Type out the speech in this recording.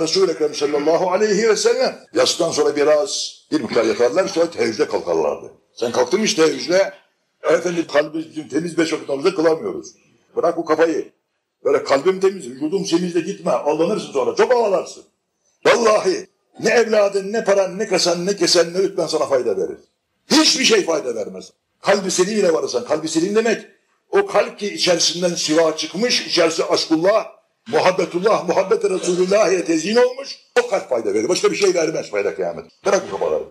Resul-i Ekrem sallallahu aleyhi ve sellem yastan sonra biraz bir miktar yatarlar sonra teheccüde kalkarlardı. Sen kalktın işte teheccüde? Efendim kalbimiz temiz beş vakit namazı kılamıyoruz. Bırak bu kafayı. Böyle kalbim temiz, vücudum temiz de gitme. Aldanırsın sonra. Çok ağlarsın. Vallahi ne evladın, ne paran, ne kasan, ne kesen, ne rütben sana fayda verir. Hiçbir şey fayda vermez. Kalbi selim ile varırsan, kalbi selim demek, o kalp ki içerisinden siva çıkmış, içerisi aşkullah, muhabbetullah, muhabbet Resulullah'ya tezyin olmuş, o kalp fayda verir. Başka bir şey vermez fayda kıyamet. Bırak bu kafaları.